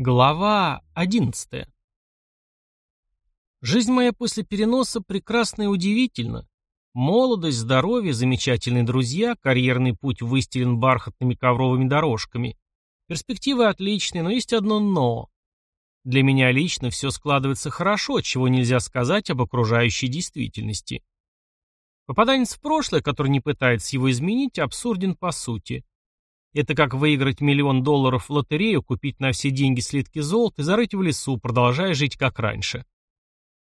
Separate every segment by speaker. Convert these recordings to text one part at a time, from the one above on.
Speaker 1: Глава 11. Жизнь моя после переноса прекрасна и удивительна. Молодость, здоровье, замечательные друзья, карьерный путь выстелен бархатными ковровыми дорожками. Перспективы отличные, но есть одно «но». Для меня лично все складывается хорошо, чего нельзя сказать об окружающей действительности. Попаданец в прошлое, который не пытается его изменить, абсурден по сути. Это как выиграть миллион долларов в лотерею, купить на все деньги слитки золота и зарыть в лесу, продолжая жить как раньше.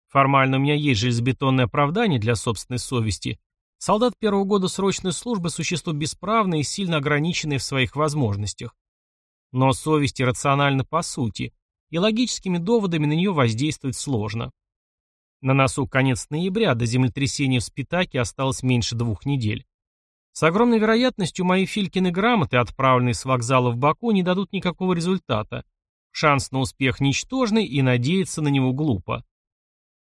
Speaker 1: Формально у меня есть железобетонное оправдание для собственной совести. Солдат первого года срочной службы – существо бесправное и сильно ограниченное в своих возможностях. Но совесть иррациональна по сути, и логическими доводами на нее воздействовать сложно. На носу конец ноября, до землетрясения в Спитаке осталось меньше двух недель. С огромной вероятностью мои Филькины грамоты, отправленные с вокзала в Баку, не дадут никакого результата. Шанс на успех ничтожный и надеяться на него глупо.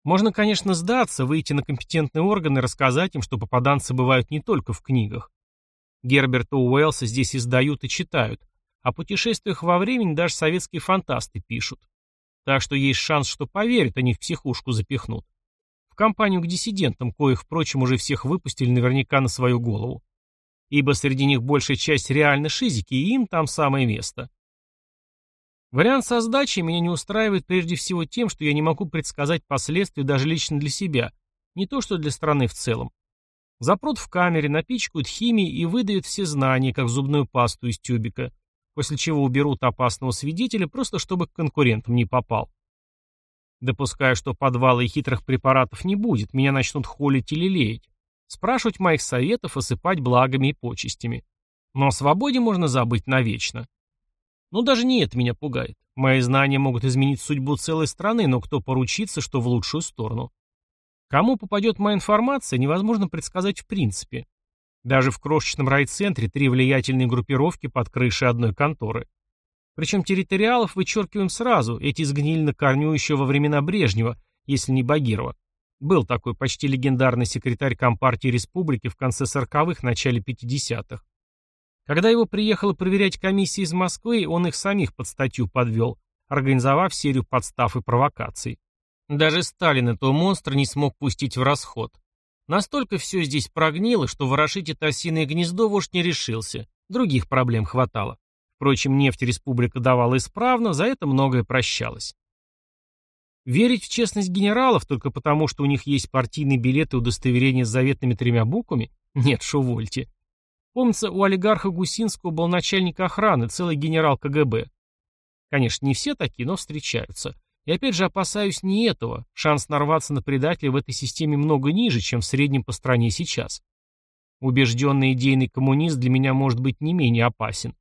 Speaker 1: Можно, конечно, сдаться, выйти на компетентные органы и рассказать им, что попаданцы бывают не только в книгах. Герберта Уэллса здесь издают и читают. О путешествиях во времени даже советские фантасты пишут. Так что есть шанс, что поверят, они в психушку запихнут. В компанию к диссидентам, коих, впрочем, уже всех выпустили наверняка на свою голову ибо среди них большая часть реально шизики, и им там самое место. Вариант со сдачей меня не устраивает прежде всего тем, что я не могу предсказать последствия даже лично для себя, не то что для страны в целом. Запрут в камере, напичкают химией и выдают все знания, как зубную пасту из тюбика, после чего уберут опасного свидетеля, просто чтобы к конкурентам не попал. Допускаю, что подвала и хитрых препаратов не будет, меня начнут холить или леять спрашивать моих советов, осыпать благами и почестями. Но о свободе можно забыть навечно. Но даже не это меня пугает. Мои знания могут изменить судьбу целой страны, но кто поручится, что в лучшую сторону? Кому попадет моя информация, невозможно предсказать в принципе. Даже в крошечном райцентре три влиятельные группировки под крышей одной конторы. Причем территориалов вычеркиваем сразу, эти сгнили на корню еще во времена Брежнева, если не Багирова. Был такой почти легендарный секретарь Компартии Республики в конце 40-х, начале 50-х. Когда его приехала проверять комиссия из Москвы, он их самих под статью подвел, организовав серию подстав и провокаций. Даже Сталин этого монстра не смог пустить в расход. Настолько все здесь прогнило, что ворошить это осиное гнездо вождь не решился. Других проблем хватало. Впрочем, нефть республика давала исправно, за это многое прощалось. Верить в честность генералов только потому, что у них есть партийные билеты и удостоверения с заветными тремя буквами? Нет, шувольте. Помнится, у олигарха Гусинского был начальник охраны, целый генерал КГБ. Конечно, не все такие, но встречаются. И опять же опасаюсь не этого. Шанс нарваться на предателя в этой системе много ниже, чем в среднем по стране сейчас. Убежденный идейный коммунист для меня может быть не менее опасен.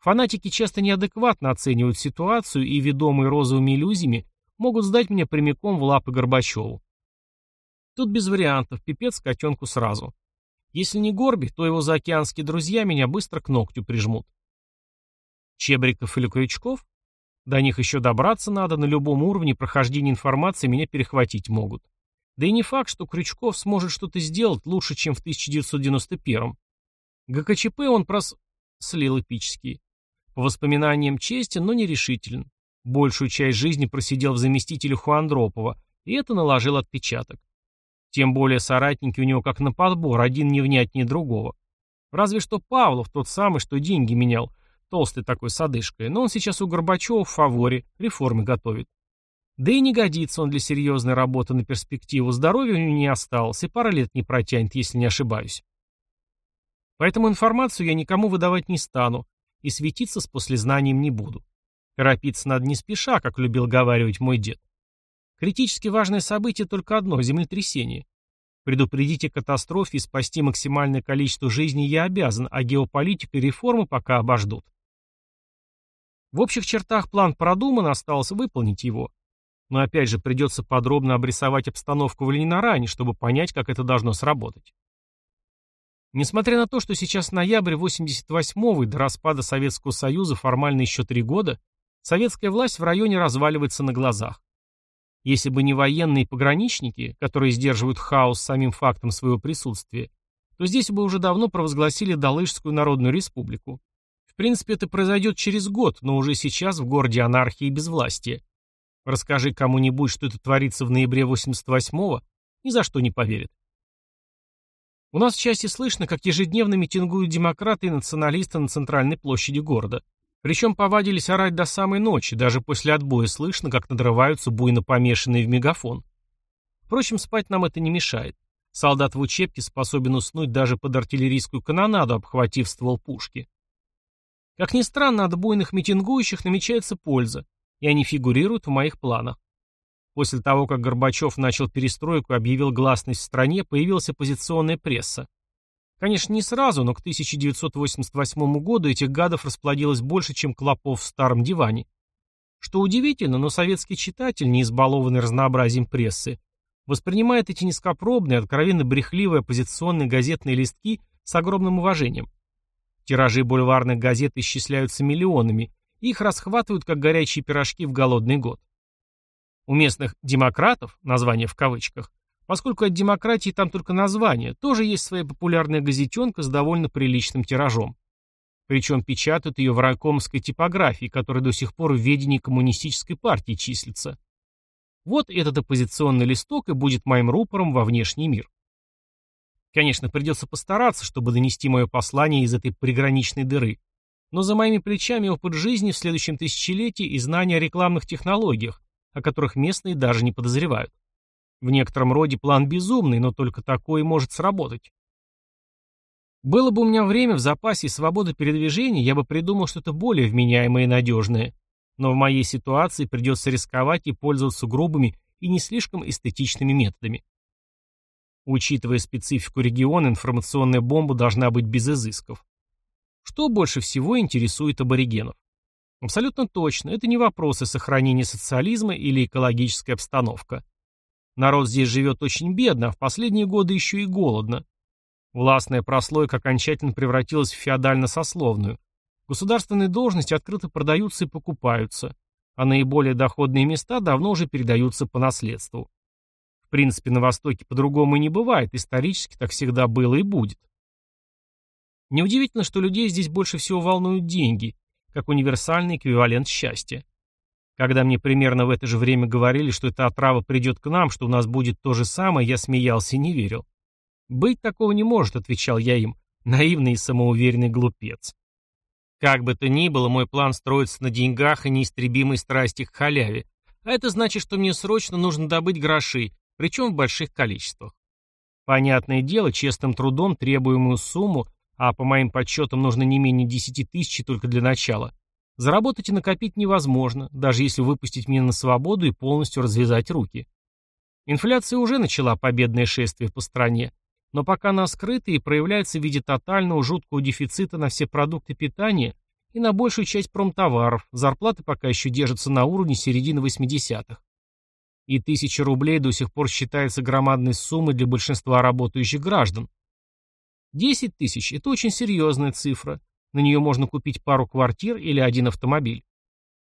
Speaker 1: Фанатики часто неадекватно оценивают ситуацию и, ведомые розовыми иллюзиями, могут сдать меня прямиком в лапы Горбачеву. Тут без вариантов, пипец котенку сразу. Если не Горби, то его заокеанские друзья меня быстро к ногтю прижмут. Чебриков или Крючков? До них еще добраться надо, на любом уровне прохождения информации меня перехватить могут. Да и не факт, что Крючков сможет что-то сделать лучше, чем в 1991-м. ГКЧП он прос... слил эпический. По воспоминаниям честен, но нерешителен. Большую часть жизни просидел в заместителе Хуандропова, и это наложил отпечаток. Тем более соратники у него как на подбор, один не внятнее другого. Разве что Павлов, тот самый, что деньги менял, толстый такой с одышкой, но он сейчас у Горбачева в фаворе, реформы готовит. Да и не годится он для серьезной работы на перспективу, здоровья у него не осталось, и пара лет не протянет, если не ошибаюсь. Поэтому информацию я никому выдавать не стану, и светиться с послезнанием не буду. Торопиться надо не спеша, как любил говаривать мой дед. Критически важное событие только одно – землетрясение. Предупредить о катастрофе и спасти максимальное количество жизней я обязан, а геополитика и реформы пока обождут. В общих чертах план продуман, осталось выполнить его. Но опять же придется подробно обрисовать обстановку в Ленинаране, чтобы понять, как это должно сработать. Несмотря на то, что сейчас ноябрь 88-го и до распада Советского Союза формально еще три года, Советская власть в районе разваливается на глазах. Если бы не военные пограничники, которые сдерживают хаос самим фактом своего присутствия, то здесь бы уже давно провозгласили Далышскую Народную Республику. В принципе, это произойдет через год, но уже сейчас в городе анархия и безвластие. Расскажи кому-нибудь, что это творится в ноябре 88-го, ни за что не поверит. У нас в части слышно, как ежедневно митингуют демократы и националисты на центральной площади города. Причем повадились орать до самой ночи, даже после отбоя слышно, как надрываются буйно помешанные в мегафон. Впрочем, спать нам это не мешает. Солдат в учебке способен уснуть даже под артиллерийскую канонаду, обхватив ствол пушки. Как ни странно, от буйных митингующих намечается польза, и они фигурируют в моих планах. После того, как Горбачев начал перестройку и объявил гласность в стране, появилась оппозиционная пресса. Конечно, не сразу, но к 1988 году этих гадов расплодилось больше, чем клопов в старом диване. Что удивительно, но советский читатель, не избалованный разнообразием прессы, воспринимает эти низкопробные, откровенно брехливые оппозиционные газетные листки с огромным уважением. Тиражи бульварных газет исчисляются миллионами, их расхватывают как горячие пирожки в голодный год. У местных «демократов», название в кавычках, поскольку от демократии там только название, тоже есть своя популярная газетенка с довольно приличным тиражом. Причем печатают ее в райкомской типографии, которая до сих пор в ведении коммунистической партии числится. Вот этот оппозиционный листок и будет моим рупором во внешний мир. Конечно, придется постараться, чтобы донести мое послание из этой приграничной дыры. Но за моими плечами опыт жизни в следующем тысячелетии и знания о рекламных технологиях, о которых местные даже не подозревают. В некотором роде план безумный, но только такой может сработать. Было бы у меня время в запасе и свобода передвижения, я бы придумал что-то более вменяемое и надежное. Но в моей ситуации придется рисковать и пользоваться грубыми и не слишком эстетичными методами. Учитывая специфику региона, информационная бомба должна быть без изысков. Что больше всего интересует аборигенов? Абсолютно точно, это не вопросы сохранения социализма или экологическая обстановка. Народ здесь живет очень бедно, а в последние годы еще и голодно. Властная прослойка окончательно превратилась в феодально-сословную. Государственные должности открыто продаются и покупаются, а наиболее доходные места давно уже передаются по наследству. В принципе, на Востоке по-другому и не бывает, исторически так всегда было и будет. Неудивительно, что людей здесь больше всего волнуют деньги, как универсальный эквивалент счастья. Когда мне примерно в это же время говорили, что эта отрава придет к нам, что у нас будет то же самое, я смеялся и не верил. «Быть такого не может», — отвечал я им, наивный и самоуверенный глупец. Как бы то ни было, мой план строится на деньгах и неистребимой страсти к халяве. А это значит, что мне срочно нужно добыть гроши, причем в больших количествах. Понятное дело, честным трудом требуемую сумму а по моим подсчетам нужно не менее 10 тысяч только для начала, заработать и накопить невозможно, даже если выпустить меня на свободу и полностью развязать руки. Инфляция уже начала победное шествие по стране, но пока она скрыта и проявляется в виде тотального жуткого дефицита на все продукты питания и на большую часть промтоваров, зарплаты пока еще держатся на уровне середины 80-х. И тысяча рублей до сих пор считается громадной суммой для большинства работающих граждан. 10 тысяч – это очень серьезная цифра. На нее можно купить пару квартир или один автомобиль.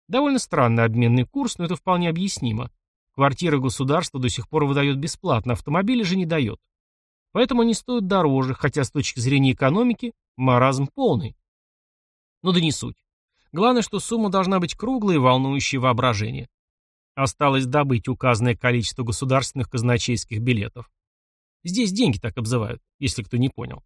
Speaker 1: Довольно странный обменный курс, но это вполне объяснимо. Квартиры государство до сих пор выдает бесплатно, автомобили же не дает. Поэтому они стоят дороже, хотя с точки зрения экономики маразм полный. Но да не суть. Главное, что сумма должна быть круглой и волнующей воображение. Осталось добыть указанное количество государственных казначейских билетов. Здесь деньги так обзывают, если кто не понял.